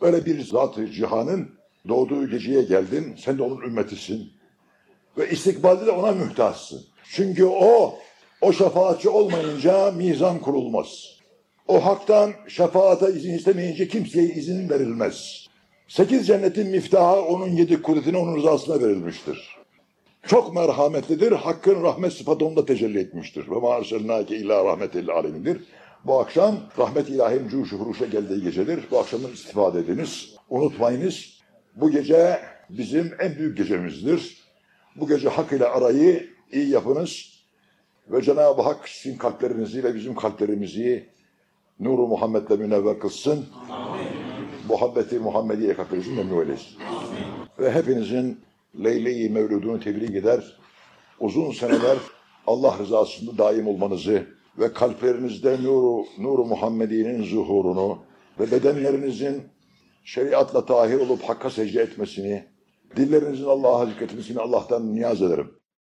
Öyle bir zat-ı cihanın doğduğu geceye geldin. Sen de onun ümmetisin. Ve istikbalde de ona mühtaçsın. Çünkü o, o şefaatçi olmayınca mizan kurulmaz. O haktan şefaata izin istemeyince kimseye izin verilmez. Sekiz cennetin miftahı onun yedi kudretine onun rızasına verilmiştir. Çok merhametlidir. Hakkın rahmet sıfatı onda tecelli etmiştir. Ve ma arsalnake illa rahmetel alemindir. Bu akşam rahmet ilahinin cuşu huruşa geldiği gecedir. Bu akşamın istifade ediniz. Unutmayınız. Bu gece bizim en büyük gecemizdir. Bu gece hak ile arayı iyi yapınız. Ve Cenab-ı Hak sizin kalplerinizi ve bizim kalplerimizi nuru Muhammed'le münevver kılsın. Muhabbeti Muhammediye kalplerinizi memnun eylesin. Ve hepinizin Leyle-i Mevludunu tebrik eder. Uzun seneler Allah rızasında daim olmanızı ve kalplerinizde nuru, nuru Muhammediye'nin zuhurunu ve bedenlerinizin şeriatla tahir olup hakka secde etmesini, dillerinizin Allah'a zikretmesini Allah'tan niyaz ederim.